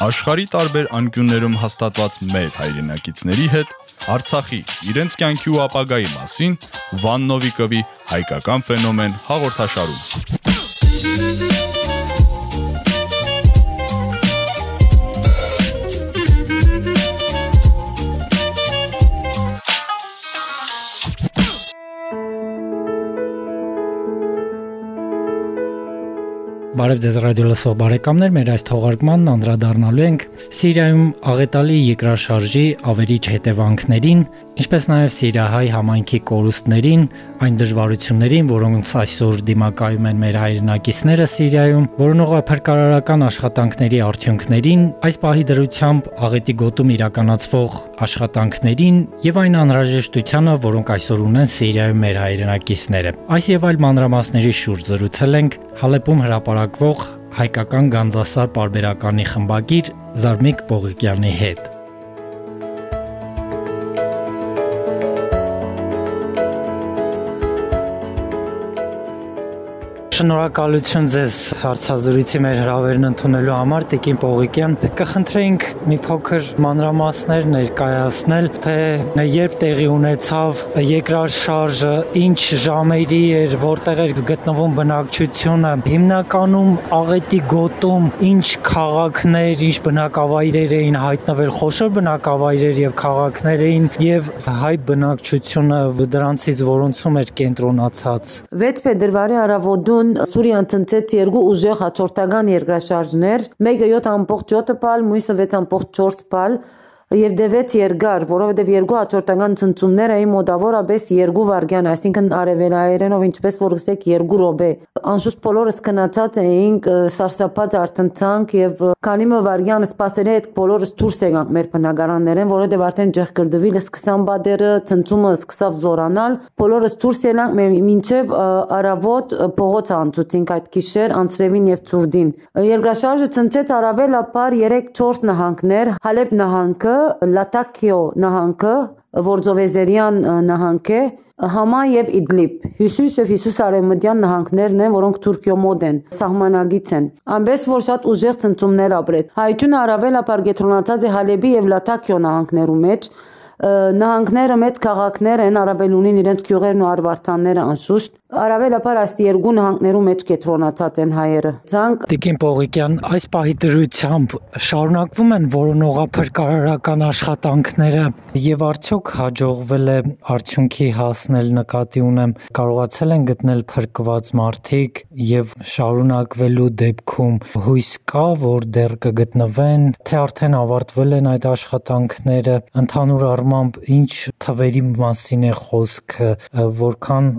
Աշխարի տարբեր անկյուններում հաստատված մեր հայրենակիցների հետ Արցախի իրենց կյանքի ու ապագայի մասին Վան Նովիկովի հայկական ֆենոմեն հաղորդաշարում։ Բարև ձեզ ռադիո լսող բարեկամներ, մեր այս թողարկմանն անդրադառնալու ենք Սիրիայում աղետալի երկրաշարժի ավերիչ հետևանքներին, ինչպես նաև Սիրիահայ համայնքի կորուստներին, այն դժվարություններին, որոնց այսօր դիմակայում են մեր հայրենակիցները Սիրիայում, որոնողափրկարարական աշխատանքների արդյունքներին, այս պահի դրությամբ աղետի գոտում իրականացվող աշխատանքներին եւ այն անհրաժեշտությանը, որոնք այսօր ունեն Սիրիայում մեր հայրենակիցները։ Այս եւ այլ մանրամասների շուրջ զրուցել ենք Հալեպում հրապարակվող հայկական Գանձասար պարբերականի խմբագիր Զարմիկ Պողիկյանի հետ։ Շնորհակալություն ձեզ հարցազրույցի մեր հրավերն ընդունելու համար Տիկին Պողիկյան։ Կխնդրեինք մի փոքր մանրամասներ ներկայացնել, թե երբ տեղի ունեցավ երկրաշարժը, ինչ ժամերի էր, որտեղ էր գտնվում բնակչությունը, հիմնականում աղետի գոտում ինչ քաղաքներ, ինչ բնակավայրեր էին հայտնվել, խոշոր բնակավայրեր եւ քաղաքներ էին եւ հայ բնակչությունը դրանցից որոնցում էր կենտրոնացած։ 6 փետրվարի առավոտուն Սուրիան տնցեց երկու ուժեղ հաջորդական երկրաշարժներ, մեկը 7.7 պալ, մյուսը 6.4 պալ, եւ դևեց երկար, որովհետեւ երկու հաջորդական ցնցումները այ մոտավորապես երկու վարգյան, այսինքն արևելայերենով ինչպես որ գսեք երկու ռոբե։ Անշուշտ բոլորս կնացած էինք սարսափած արթնցանք եւ քանի մը վարգյան սпасելի հետ բոլորս դուրս եկանք մեր բնակարաններեն, որովհետեւ արդեն ճեղքրդվիլը սկսան բադերը, ցնցումը սկսավ զորանալ, բոլորս դուրս եկանք մեր մինչեւ արավոտ փողոց անցուցինք այդ գիշեր անցրևին եւ ծուրդին։ Երկրաշարժը ցնցեց արաբելապար 3-4 նահանգներ, Հալեբ նահանգը Լատակիո նահանգը, Որձովեզերյան նահանգ է, Համա եւ Իդլիբ։ Հյուսիս եւ հյուսիսարևմտյան նահանգներն են, որոնք Թուրքիո մոտ են, սահմանագից են։ Անպես որ շատ ուժեղ ցնցումներ ապրեց։ Հայությունը առավելապար կենտրոնացած է Հալեբի եւ Լատակիո նահանգներու մեջ, նահանգները մեծ քաղաքներ են, արաբելունին իրենց գյուղերն ու արվարձանները անշուշտ Արաբելապար այս երկու նահանգներու մեջ կետրոնացած են հայերը։ Ցանկ Տիկին Պողիկյան, այս պահի դրությամբ շարունակվում են որոնողափրկարարական աշխատանքները եւ արդյոք հաջողվել է արդյունքի հասնել նկատի ունեմ կարողացել են գտնել փրկված մարդիկ եւ շարունակվելու դեպքում հույս կա որ դեռ կգտնվեն թե արդեն ավարտվել են այդ աշխատանքները ընդհանուր առմամբ ինչ թվերի մասին է խոսքը որքան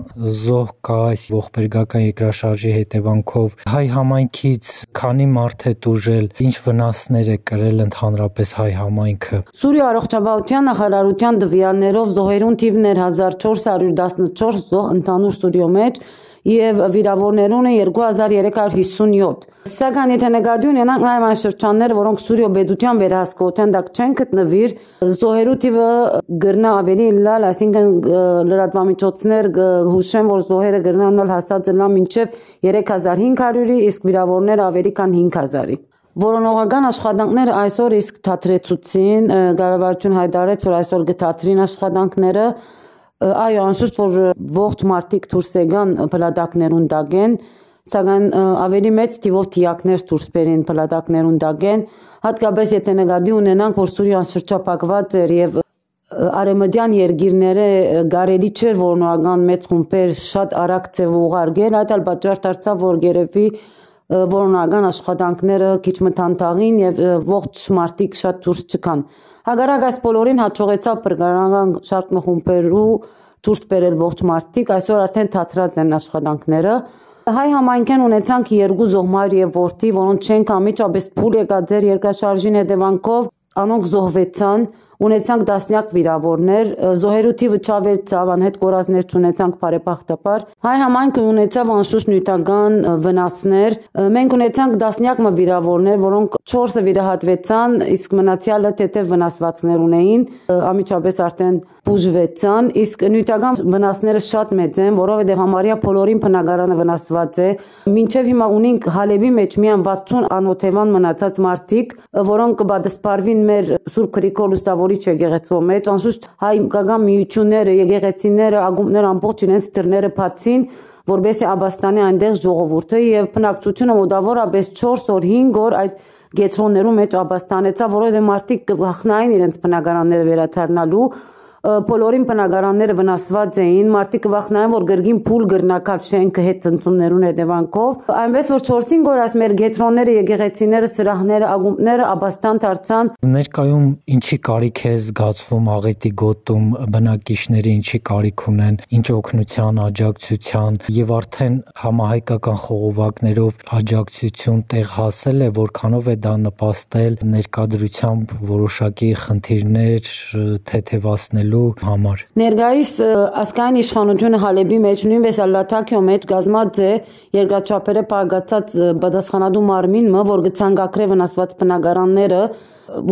զոհ կա այս ողբերգական երկրաշարժի հետևանքով հայ համայնքից քանի մարդ է տուժել, ինչ վնասներ է կրել ընդհանրապես հայ համայնքը։ Սուրիա առողջապահության նախարարության տվյալներով զոհերուն թիվն էր 1414 զոհ ընդհանուր Սուրիո մեջ եւ վիրավորներուն է 2357 Սակայն եթե նկատի ունենանք նաև այն շրջանները, որոնք Սուրիո պետության վերահսկողության տակ չեն գտնվիր, զոհերու թիվը գրնա ավելի լալ, այսինքն լրատվամիջոցներ հուշեն, որ զոհերը գրնան լալ հասած լան մինչև 3500-ի, իսկ վիրավորները ավելի քան 5000-ի։ Որոնողական աշխատանքները այսօր իսկ թատրեցուցին, կառավարություն հայտարարեց, որ այսօր կթատրին աշխատանքները, այո, անշուշտ որ ողջ մարտիկ դուրս եկան փլատակներուն դագեն, սակայն ավելի մեծ թիվով թիակներ դուրս բերեն փլատակներուն դագեն, հատկապես եթե նկատի ունենանք, որ Սուրիան շրջապակված էր եւ արեմդյան երգիրները գարելի չէր որոնական մեծ խումբեր շատ արագ ձև ուղարկել, այդ ալ պատճառ դարձավ, որ գերեւի որոնական աշխատանքները քիչ մթանթաղին եւ ողջ մարտիկ շատ դուրս չկան։ Հակառակ այս բոլորին հաջողեցավ բրգանական շարք մխումբերու դուրս բերել ողջ մարտիկ, այսօր արդեն թատրած են աշխատանքները։ Հայ համայնքեն ունեցանք երկու զոհմար եւ ворթի, որոնց չեն կամիջապես փուլ եկա ձեր երկրաշարժին հետևանքով անոնք զոհվեցան ունեցանք դասնյակ վիրավորներ, զոհերու թիվը չավերցավ, անհետ կորածներ չունեցանք բարեբախտաբար։ Հայ համայնքը ունեցավ անշուշտ նյութական վնասներ։ Մենք ունեցանք դասնյակ վիրավորներ, որոնք 4-ը վիրահատվեցան, իսկ մնացյալը թեթև վնասվածքներ ունեին, ամիջապես արդեն բուժվեցան, իսկ նյութական վնասները շատ մեծ են, որովհետև համարյա բոլորին բնակարանը վնասված է։ Մինչև հիմա ունենք Հալեբի մեջ միայն 60 անօթևան մնացած մարդիկ, որոնք կբադսպարվին մեր Սուրբ Գրիգոր Լուսավորիչ եկեղեցու մեջ, անշուշտ հայկական միությունները, եկեղեցիները, ագումբները ամբողջ իրենց դռները բացին որբեսի Աբաստանի այնտեղ ժողովուրդը եւ բնակչությունը մոտավորապես 4 օր 5 օր այդ գետրոններու մեջ Աբաստանեցա, որովհետեւ մարդիկ կվախնային իրենց բնակարանները վերադառնալու բոլորին բնակարանները վնասված էին, մարդիկ վախնային, որ գրգին փուլ գրնակալ շենքը հետ ծնծումներուն հետևանքով։ Այնպես որ 4-ին գորած մեր գետրոնները, եկեղեցիները, սրահները, ագումբները աբաստան դարձան։ Ներկայում ինչի կարիք է զգացվում աղետի գոտում բնակիչները ինչի կարիք ունեն, ինչ օգնության, աջակցության եւ արդեն համահայկական խողովակներով աջակցություն տեղ հասել է, որքանով է դա նպաստել ներկադրությամբ որոշակի խնդիրներ թեթևացնելու ստեղծելու համար։ Ներկայիս ասկային իշխանությունը Հալեբի մեջ նույնպես Ալլաթաքյո մեջ գազմած է երկրաչափերը պարգացած պատասխանատու մարմինը, որ գցանկակրե վնասված բնակարանները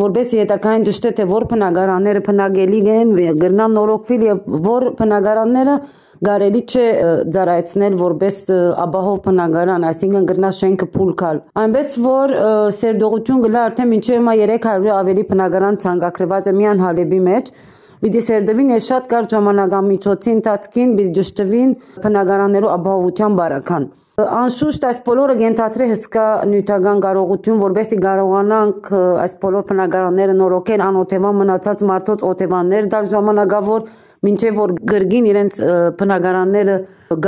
որբես հետակային ճշտե թե որ բնակարանները բնակելի են գրնան նորոգվել եւ որ բնակարանները գարելի չէ ծառայեցնել որպես աբահով բնակարան, այսինքն գրնա շենքը փուլ կալ։ Այնպես որ սերդողություն գլա արդեն մինչև հիմա 300 ավելի բնակարան ցանկակրված է միան Հալեբի մեջ, Պիտի սերդվին եւ շատ կարճ ժամանակամիջոցի ընթացքին պիտի ճշտվին բնակարաններու ապահովության բարական։ Անշուշտ այս բոլորը գենթաթրի հսկա նյութական կարողություն, որբեսի կարողանանք այս բոլոր բնակարանները նորոգել անօթևան մնացած մարդոց օթևաններ դար ժամանակավոր, մինչև որ գրգին իրենց բնակարանները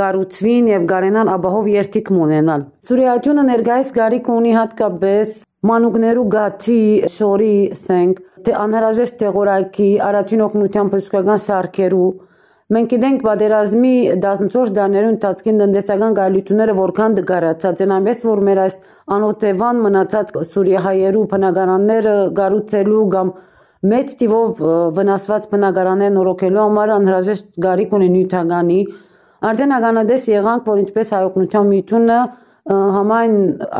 գառուցվին եւ գարենան ապահով երթիք ունենալ։ Սուրիայությունը ներկայիս գարիք ունի հատկապես մանուկներու գաթի շորի սենք թե անհրաժեշտ տեղորայքի առաջին օգնության բժշկական սարքերու Մենք գիտենք պատերազմի 14 դարներու ընթացքին տնտեսական գայլությունները որքան դգարացած են, այնպես որ մեր այս անօթևան մնացած Սուրիահայերու բնակարանները գառուցելու կամ մեծ տիվով վնասված բնակարաններ նորոգելու համար անհրաժեշտ գարիք ունի նյութականի արդեն ականադես եղանք, որ ինչպես հայօգնության միությունը համայն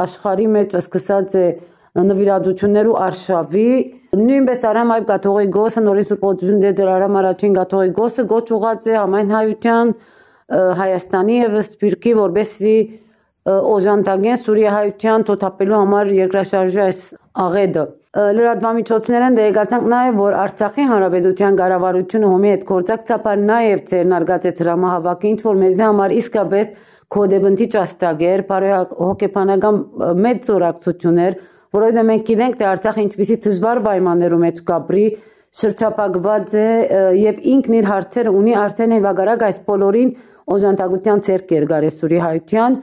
աշխարհի մեջ սկսած է նվիրատություններու արշավի նույնպես Արամ այբ կաթողիկոսը նորից Սուրբ Օծություն դեր Արամ առաջին կաթողիկոսը գոչ ուղած է ամեն հայության Հայաստանի եւ Սփյուռքի որբեսի օժանդակեն Սուրիա հայության թոթափելու համար երկրաշարժի այս աղեդը լրատվամիջոցներն դերեկացանք նաև որ Արցախի հանրապետության կառավարությունը հոմի հետ կորցակցաբար նաև ցերնարգած է դրամահավաքի ինչ որ մեզ համար իսկապես կոդեբնտի ճաստագեր, բարոյ հոգեբանական մեծ զորակցություններ որովհետև մենք գիտենք թե Արցախը ինչպիսի դժվար պայմաններում մեջ կապրի, շրջապակված է եւ ինքն իր հարցերը ունի արդեն հեվագարակ այս բոլորին օժանդակության ցերկ էր Սուրի հայության,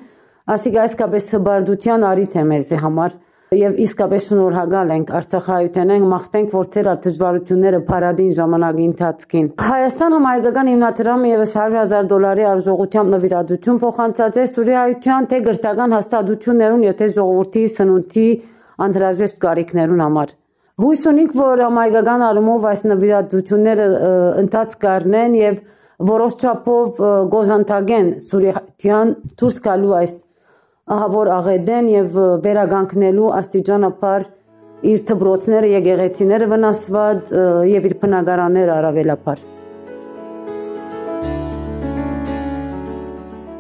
ասիկ այսկապես հբարդության արիթ է մեզի համար եւ իսկապես շնորհակալ ենք Արցախայութեն ենք մաղթենք որ ծեր դժվարությունները փարադին ժամանակի ընթացքին Հայաստան համայնքական հիմնադրամը եւս 100.000 դոլարի արժողությամբ նվիրատություն փոխանցած է Սուրիայության թե գրթական հաստատություններուն եւ թե ժողովրդի սնունդի անհրաժեշտ կարիքներուն համար։ Հույս ունենք, որ համայնքական առումով այս նվիրատությունները ընթաց կառնեն եւ որոշ չափով գոժանտագեն Սուրիան դուրս գալու այս ահավոր աղեդեն եւ վերագանքնելու աստիճանաբար իր թբրոցները եկեղեցիները վնասված եւ իր բնակարանները առավելապար Ռադիո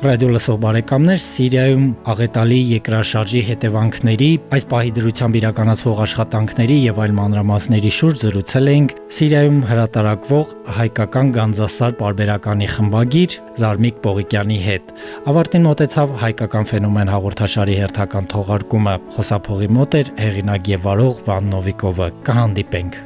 լսող բարեկամներ, Սիրիայում աղետալի երկրաշարժի հետևանքների, այս պահի դրությամբ իրականացվող աշխատանքների եւ այլ մանրամասների շուրջ զրուցել էինք Սիրիայում հրատարակվող հայկական Գանձասար բարբերականի խմբագիր Զարմիկ Պողիկյանի հետ։ Ավարտին մտեցավ հայկական ֆենոմեն հաղորդաշարի հերթական թողարկումը։ Խոսափողի մոտ էր հեղինակ եւ վարող Վան Նովիկովը։ Կհանդիպենք